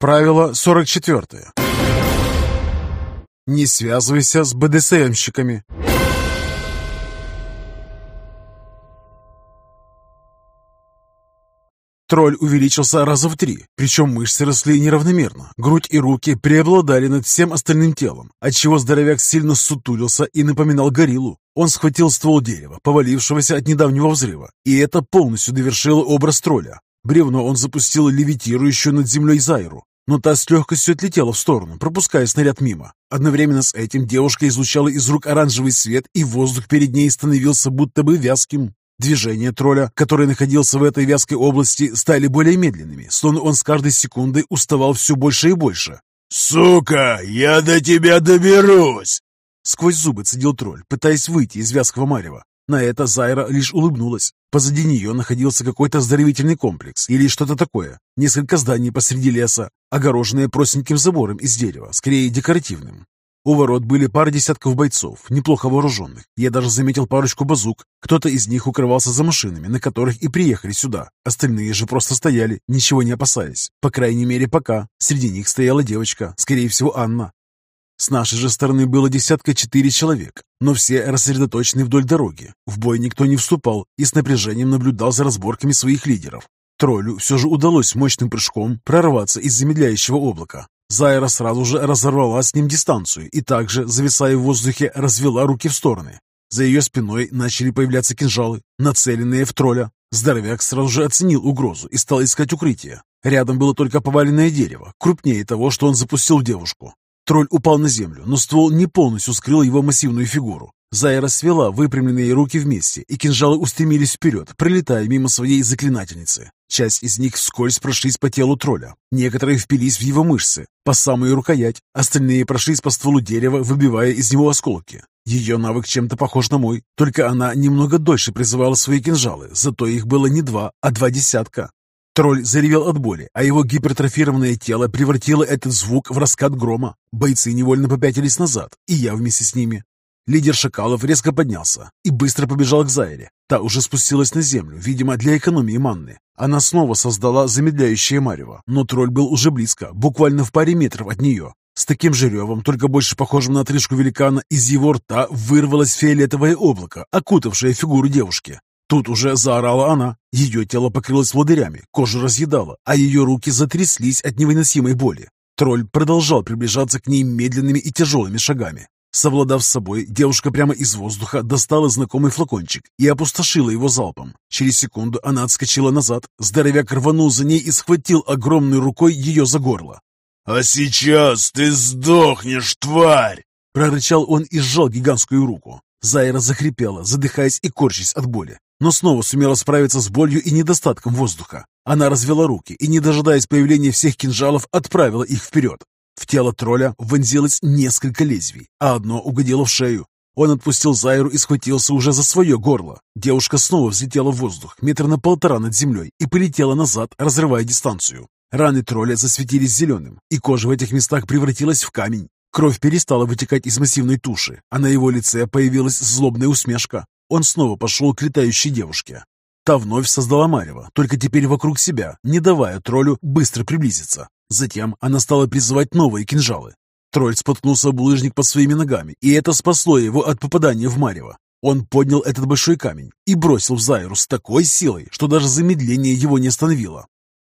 Правило 44. Не связывайся с БДСМщиками. Тролль увеличился раза в три, причем мышцы росли неравномерно. Грудь и руки преобладали над всем остальным телом, отчего здоровяк сильно сутулился и напоминал гориллу. Он схватил ствол дерева, повалившегося от недавнего взрыва, и это полностью довершило образ тролля. Бревно он запустил левитирующую над землей Зайру, но та с легкостью отлетела в сторону, пропуская снаряд мимо. Одновременно с этим девушка излучала из рук оранжевый свет, и воздух перед ней становился будто бы вязким. Движения тролля, который находился в этой вязкой области, стали более медленными, словно он с каждой секундой уставал все больше и больше. «Сука, я до тебя доберусь!» Сквозь зубы цедил тролль, пытаясь выйти из вязкого марева. На это Зайра лишь улыбнулась. Позади нее находился какой-то оздоровительный комплекс или что-то такое. Несколько зданий посреди леса, огороженные простеньким забором из дерева, скорее декоративным. У ворот были пара десятков бойцов, неплохо вооруженных. Я даже заметил парочку базук. Кто-то из них укрывался за машинами, на которых и приехали сюда. Остальные же просто стояли, ничего не опасаясь. По крайней мере, пока. Среди них стояла девочка, скорее всего, Анна. С нашей же стороны было десятка четыре человек, но все рассредоточены вдоль дороги. В бой никто не вступал и с напряжением наблюдал за разборками своих лидеров. Троллю все же удалось мощным прыжком прорваться из замедляющего облака. Зайра сразу же разорвала с ним дистанцию и также, зависая в воздухе, развела руки в стороны. За ее спиной начали появляться кинжалы, нацеленные в тролля. Здоровяк сразу же оценил угрозу и стал искать укрытие. Рядом было только поваленное дерево, крупнее того, что он запустил девушку. Тролль упал на землю, но ствол не полностью скрыл его массивную фигуру. Зайра свела выпрямленные руки вместе, и кинжалы устремились вперед, пролетая мимо своей заклинательницы. Часть из них вскользь прошлись по телу тролля, некоторые впились в его мышцы, по самую рукоять, остальные прошлись по стволу дерева, выбивая из него осколки. Ее навык чем-то похож на мой, только она немного дольше призывала свои кинжалы, зато их было не два, а два десятка. Тролль заревел от боли, а его гипертрофированное тело превратило этот звук в раскат грома. Бойцы невольно попятились назад, и я вместе с ними. Лидер шакалов резко поднялся и быстро побежал к Зайре. Та уже спустилась на землю, видимо, для экономии манны. Она снова создала замедляющее марево, но тролль был уже близко, буквально в паре метров от нее. С таким же ревом, только больше похожим на отрыжку великана, из его рта вырвалось фиолетовое облако, окутавшее фигуру девушки. Тут уже заорала она. Ее тело покрылось волдырями, кожу разъедало, а ее руки затряслись от невыносимой боли. Тролль продолжал приближаться к ней медленными и тяжелыми шагами. Совладав с собой, девушка прямо из воздуха достала знакомый флакончик и опустошила его залпом. Через секунду она отскочила назад, здоровяк рванул за ней и схватил огромной рукой ее за горло. «А сейчас ты сдохнешь, тварь!» Прорычал он и сжал гигантскую руку. Зайра захрипела, задыхаясь и корчась от боли, но снова сумела справиться с болью и недостатком воздуха. Она развела руки и, не дожидаясь появления всех кинжалов, отправила их вперед. В тело тролля вонзилось несколько лезвий, а одно угодило в шею. Он отпустил Зайру и схватился уже за свое горло. Девушка снова взлетела в воздух, метр на полтора над землей, и полетела назад, разрывая дистанцию. Раны тролля засветились зеленым, и кожа в этих местах превратилась в камень. Кровь перестала вытекать из массивной туши, а на его лице появилась злобная усмешка. Он снова пошел к летающей девушке. Та вновь создала Марева, только теперь вокруг себя, не давая троллю быстро приблизиться. Затем она стала призывать новые кинжалы. Тролль споткнулся булыжник под своими ногами, и это спасло его от попадания в марево. Он поднял этот большой камень и бросил в Зайру с такой силой, что даже замедление его не остановило.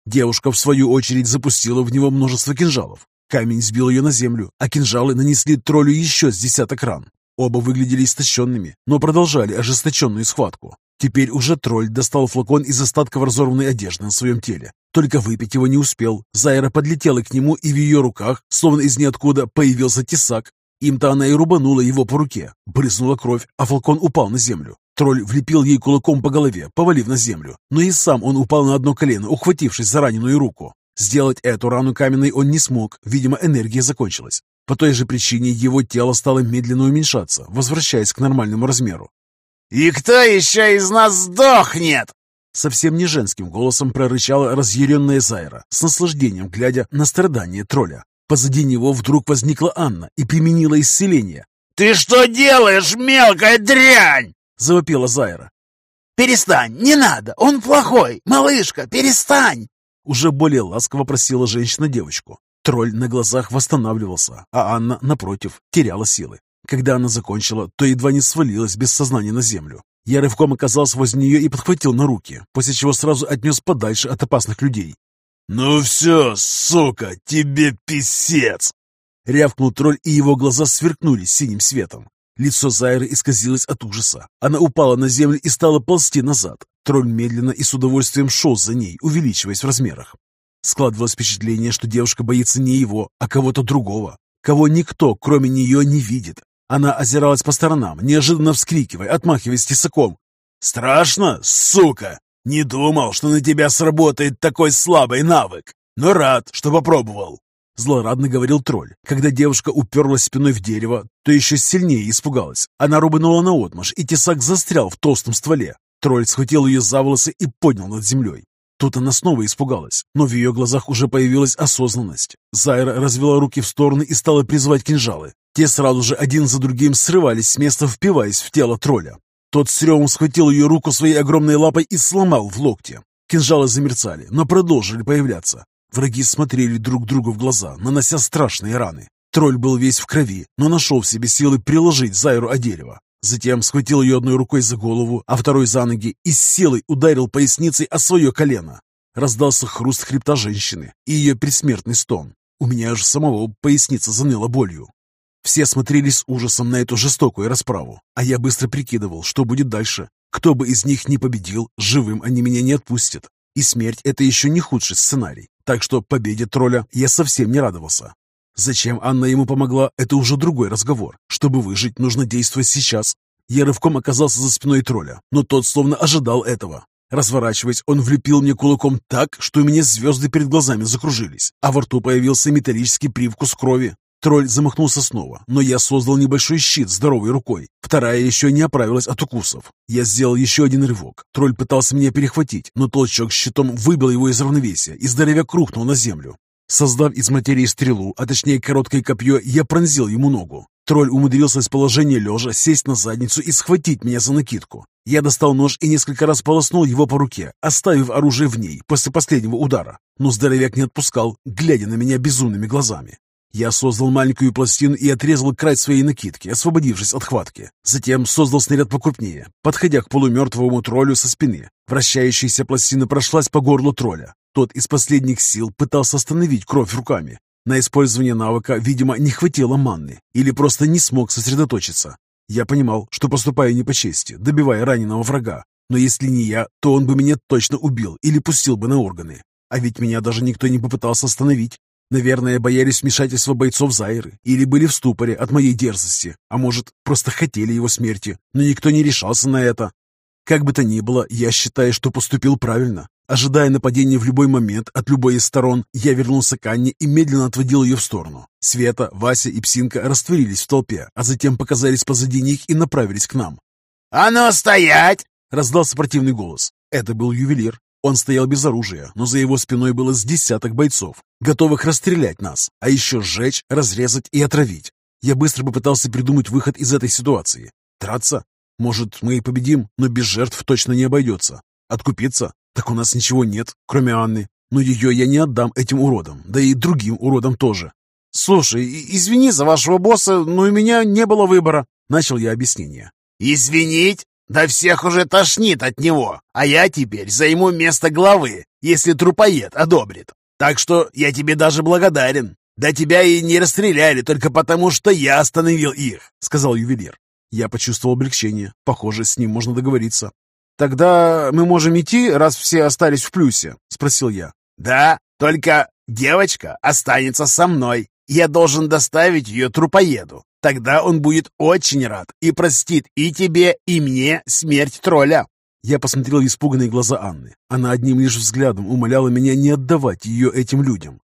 Девушка, в свою очередь, запустила в него множество кинжалов. Камень сбил ее на землю, а кинжалы нанесли троллю еще с десяток ран. Оба выглядели истощенными, но продолжали ожесточенную схватку. Теперь уже тролль достал флакон из остатков разорванной одежды на своем теле. Только выпить его не успел. Зайра подлетела к нему, и в ее руках, словно из ниоткуда, появился тесак. Им-то она и рубанула его по руке. Брызнула кровь, а флакон упал на землю. Тролль влепил ей кулаком по голове, повалив на землю. Но и сам он упал на одно колено, ухватившись за раненую руку. Сделать эту рану каменной он не смог, видимо, энергия закончилась. По той же причине его тело стало медленно уменьшаться, возвращаясь к нормальному размеру. «И кто еще из нас сдохнет?» Совсем не женским голосом прорычала разъяренная Зайра, с наслаждением глядя на страдания тролля. Позади него вдруг возникла Анна и применила исцеление. «Ты что делаешь, мелкая дрянь?» — завопила Зайра. «Перестань, не надо, он плохой! Малышка, перестань!» Уже более ласково просила женщина девочку. Тролль на глазах восстанавливался, а Анна, напротив, теряла силы. Когда она закончила, то едва не свалилась без сознания на землю. Я рывком оказался возле нее и подхватил на руки, после чего сразу отнес подальше от опасных людей. «Ну все, сука, тебе писец!» Рявкнул тролль, и его глаза сверкнули синим светом. Лицо Зайры исказилось от ужаса. Она упала на землю и стала ползти назад. Тролль медленно и с удовольствием шел за ней, увеличиваясь в размерах. Складывалось впечатление, что девушка боится не его, а кого-то другого, кого никто, кроме нее, не видит. Она озиралась по сторонам, неожиданно вскрикивая, отмахиваясь тесаком. «Страшно, сука! Не думал, что на тебя сработает такой слабый навык, но рад, что попробовал!» Злорадно говорил тролль. Когда девушка уперлась спиной в дерево, то еще сильнее испугалась. Она рубанула наотмашь, и тесак застрял в толстом стволе. Тролль схватил ее за волосы и поднял над землей. Тут она снова испугалась, но в ее глазах уже появилась осознанность. Зайра развела руки в стороны и стала призывать кинжалы. Те сразу же один за другим срывались с места, впиваясь в тело тролля. Тот с ревом схватил ее руку своей огромной лапой и сломал в локте. Кинжалы замерцали, но продолжили появляться. Враги смотрели друг другу в глаза, нанося страшные раны. Тролль был весь в крови, но нашел в себе силы приложить Зайру о дерево. Затем схватил ее одной рукой за голову, а второй за ноги и с силой ударил поясницей о свое колено. Раздался хруст хребта женщины и ее предсмертный стон. У меня аж самого поясница заныла болью. Все смотрели с ужасом на эту жестокую расправу, а я быстро прикидывал, что будет дальше. Кто бы из них не победил, живым они меня не отпустят. И смерть — это еще не худший сценарий. Так что победе тролля я совсем не радовался. Зачем Анна ему помогла, это уже другой разговор. Чтобы выжить, нужно действовать сейчас. Я рывком оказался за спиной тролля, но тот словно ожидал этого. Разворачиваясь, он влепил мне кулаком так, что у меня звезды перед глазами закружились, а во рту появился металлический привкус крови. Тролль замахнулся снова, но я создал небольшой щит здоровой рукой. Вторая еще не оправилась от укусов. Я сделал еще один рывок. Тролль пытался меня перехватить, но толчок щитом выбил его из равновесия, и здоровяк рухнул на землю. Создав из материи стрелу, а точнее короткое копье, я пронзил ему ногу. Тролль умудрился из положения лежа сесть на задницу и схватить меня за накидку. Я достал нож и несколько раз полоснул его по руке, оставив оружие в ней после последнего удара. Но здоровяк не отпускал, глядя на меня безумными глазами. Я создал маленькую пластину и отрезал край своей накидки, освободившись от хватки. Затем создал снаряд покрупнее, подходя к полумертвому троллю со спины. Вращающаяся пластина прошлась по горлу тролля. Тот из последних сил пытался остановить кровь руками. На использование навыка, видимо, не хватило манны или просто не смог сосредоточиться. Я понимал, что поступаю не по чести, добивая раненого врага. Но если не я, то он бы меня точно убил или пустил бы на органы. А ведь меня даже никто не попытался остановить. Наверное, боялись вмешательства бойцов Зайры или были в ступоре от моей дерзости, а может, просто хотели его смерти, но никто не решался на это. Как бы то ни было, я считаю, что поступил правильно. Ожидая нападения в любой момент от любой из сторон, я вернулся к Анне и медленно отводил ее в сторону. Света, Вася и Псинка растворились в толпе, а затем показались позади них и направились к нам. «А ну, стоять!» — раздался противный голос. Это был ювелир. Он стоял без оружия, но за его спиной было с десяток бойцов, готовых расстрелять нас, а еще сжечь, разрезать и отравить. Я быстро попытался придумать выход из этой ситуации. Драться? Может, мы и победим, но без жертв точно не обойдется. Откупиться? Так у нас ничего нет, кроме Анны. Но ее я не отдам этим уродам, да и другим уродам тоже. «Слушай, извини за вашего босса, но у меня не было выбора», — начал я объяснение. «Извинить? Да всех уже тошнит от него, а я теперь займу место главы, если трупоед одобрит. Так что я тебе даже благодарен. Да тебя и не расстреляли только потому, что я остановил их», — сказал ювелир. Я почувствовал облегчение. Похоже, с ним можно договориться. «Тогда мы можем идти, раз все остались в плюсе?» — спросил я. «Да, только девочка останется со мной. Я должен доставить ее трупоеду. Тогда он будет очень рад и простит и тебе, и мне смерть тролля». Я посмотрел испуганные глаза Анны. Она одним лишь взглядом умоляла меня не отдавать ее этим людям.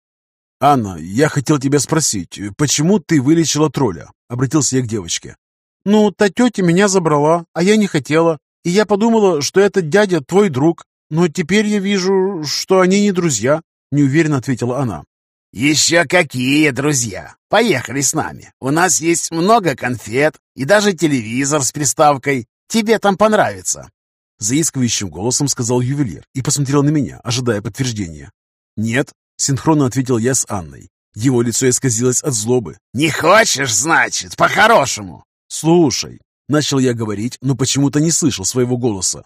«Анна, я хотел тебя спросить, почему ты вылечила тролля?» Обратился я к девочке. «Ну, та тетя меня забрала, а я не хотела. И я подумала, что этот дядя твой друг. Но теперь я вижу, что они не друзья», — неуверенно ответила она. «Еще какие друзья! Поехали с нами. У нас есть много конфет и даже телевизор с приставкой. Тебе там понравится!» Заискивающим голосом сказал ювелир и посмотрел на меня, ожидая подтверждения. «Нет», — синхронно ответил я с Анной. Его лицо исказилось от злобы. «Не хочешь, значит, по-хорошему?» «Слушай», — начал я говорить, но почему-то не слышал своего голоса.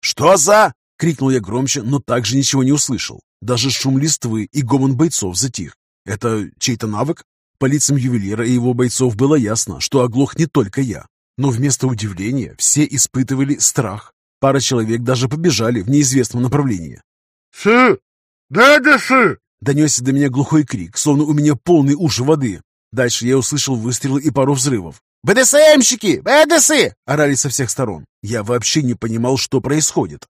«Что за...» — крикнул я громче, но также ничего не услышал. Даже шум листвы и гомон бойцов затих. Это чей-то навык? По лицам ювелира и его бойцов было ясно, что оглох не только я. Но вместо удивления все испытывали страх. Пара человек даже побежали в неизвестном направлении. «Сы! Да-да, сы!» Донесся до меня глухой крик, словно у меня полные уши воды. Дальше я услышал выстрелы и пару взрывов. «БДСМщики! БДСы!» — орали со всех сторон. Я вообще не понимал, что происходит.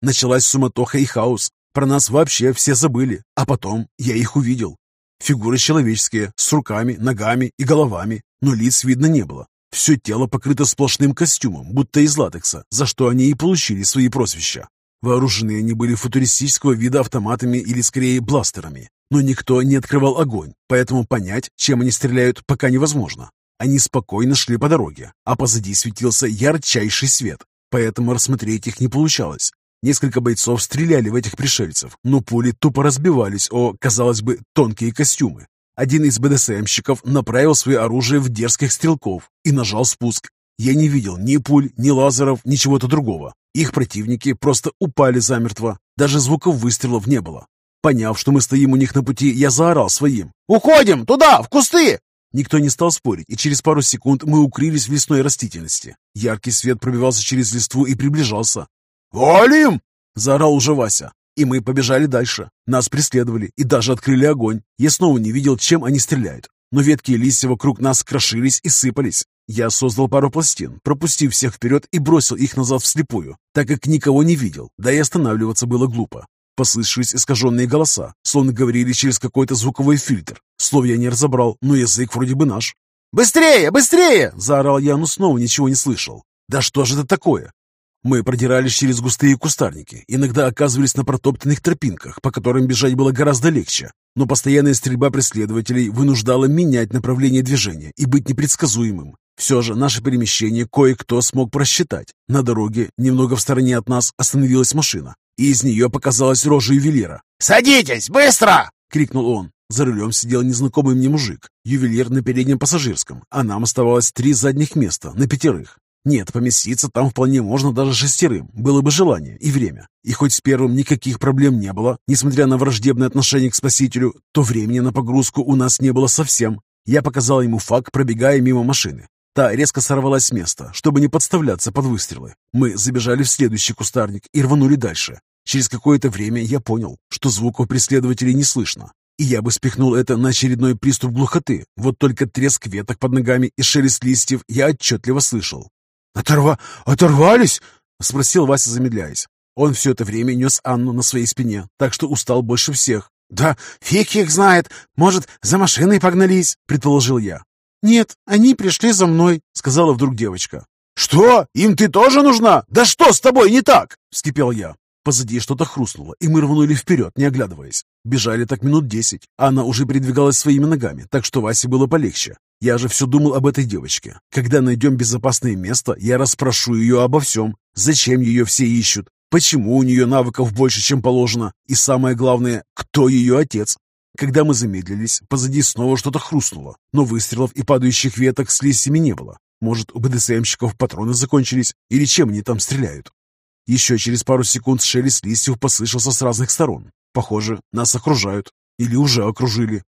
Началась суматоха и хаос. Про нас вообще все забыли. А потом я их увидел. Фигуры человеческие, с руками, ногами и головами, но лиц видно не было. Все тело покрыто сплошным костюмом, будто из латекса, за что они и получили свои прозвища. Вооружены они были футуристического вида автоматами или скорее бластерами. Но никто не открывал огонь, поэтому понять, чем они стреляют, пока невозможно. Они спокойно шли по дороге, а позади светился ярчайший свет, поэтому рассмотреть их не получалось. Несколько бойцов стреляли в этих пришельцев, но пули тупо разбивались о, казалось бы, тонкие костюмы. Один из БДСМщиков направил свое оружие в дерзких стрелков и нажал спуск. Я не видел ни пуль, ни лазеров, ни чего-то другого. Их противники просто упали замертво. Даже звуков выстрелов не было. Поняв, что мы стоим у них на пути, я заорал своим. «Уходим! Туда! В кусты!» Никто не стал спорить, и через пару секунд мы укрылись в лесной растительности. Яркий свет пробивался через листву и приближался. «Валим!» — заорал уже Вася. И мы побежали дальше. Нас преследовали и даже открыли огонь. Я снова не видел, чем они стреляют. Но ветки и листья вокруг нас крошились и сыпались. Я создал пару пластин, пропустив всех вперед и бросил их назад вслепую, так как никого не видел, да и останавливаться было глупо. Послышались искаженные голоса, словно говорили через какой-то звуковой фильтр. Слов я не разобрал, но язык вроде бы наш. «Быстрее! Быстрее!» – заорал я, но снова ничего не слышал. «Да что же это такое? Мы продирались через густые кустарники, иногда оказывались на протоптанных тропинках, по которым бежать было гораздо легче, но постоянная стрельба преследователей вынуждала менять направление движения и быть непредсказуемым. Все же наше перемещение кое-кто смог просчитать. На дороге, немного в стороне от нас, остановилась машина, и из нее показалась рожа ювелира. «Садитесь, быстро!» — крикнул он. За рулем сидел незнакомый мне мужик, ювелир на переднем пассажирском, а нам оставалось три задних места на пятерых. Нет, поместиться там вполне можно даже шестерым, было бы желание и время. И хоть с первым никаких проблем не было, несмотря на враждебное отношение к спасителю, то времени на погрузку у нас не было совсем. Я показал ему факт, пробегая мимо машины. Та резко сорвалась с места, чтобы не подставляться под выстрелы. Мы забежали в следующий кустарник и рванули дальше. Через какое-то время я понял, что звуков преследователей не слышно. И я бы спихнул это на очередной приступ глухоты. Вот только треск веток под ногами и шелест листьев я отчетливо слышал. «Оторва... Оторвались?» — спросил Вася, замедляясь. Он все это время нес Анну на своей спине, так что устал больше всех. «Да фиг их знает! Может, за машиной погнались?» — предположил я. «Нет, они пришли за мной», — сказала вдруг девочка. «Что? Им ты тоже нужна? Да что с тобой не так?» — вскипел я. Позади что-то хрустнуло, и мы рванули вперед, не оглядываясь. Бежали так минут десять. Она уже передвигалась своими ногами, так что Васе было полегче. Я же все думал об этой девочке. Когда найдем безопасное место, я расспрошу ее обо всем. Зачем ее все ищут? Почему у нее навыков больше, чем положено? И самое главное, кто ее отец? Когда мы замедлились, позади снова что-то хрустнуло, но выстрелов и падающих веток с листьями не было. Может, у БДСМщиков патроны закончились? Или чем они там стреляют? Еще через пару секунд шелест листьев послышался с разных сторон. Похоже, нас окружают. Или уже окружили.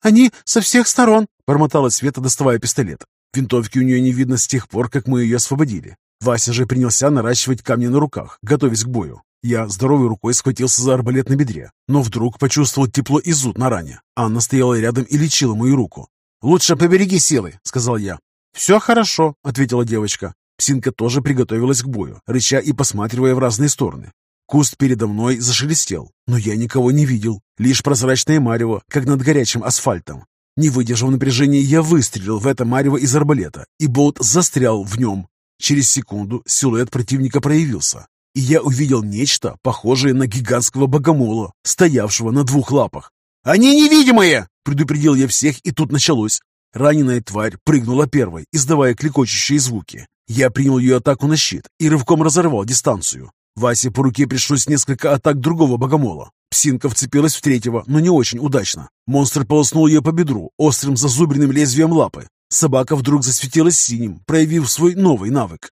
«Они со всех сторон!» — бормотала Света, доставая пистолет. Винтовки у нее не видно с тех пор, как мы ее освободили. Вася же принялся наращивать камни на руках, готовясь к бою. Я здоровой рукой схватился за арбалет на бедре, но вдруг почувствовал тепло и зуд на ране. Анна стояла рядом и лечила мою руку. «Лучше побереги силы», — сказал я. «Все хорошо», — ответила девочка. Псинка тоже приготовилась к бою, рыча и посматривая в разные стороны. Куст передо мной зашелестел, но я никого не видел, лишь прозрачное марево, как над горячим асфальтом. Не выдержав напряжения, я выстрелил в это марево из арбалета, и болт застрял в нем. Через секунду силуэт противника проявился, и я увидел нечто, похожее на гигантского богомола, стоявшего на двух лапах. «Они невидимые!» — предупредил я всех, и тут началось. Раненая тварь прыгнула первой, издавая клекочущие звуки. Я принял ее атаку на щит и рывком разорвал дистанцию. Васе по руке пришлось несколько атак другого богомола. Псинка вцепилась в третьего, но не очень удачно. Монстр полоснул ее по бедру острым зазубренным лезвием лапы. Собака вдруг засветилась синим, проявив свой новый навык.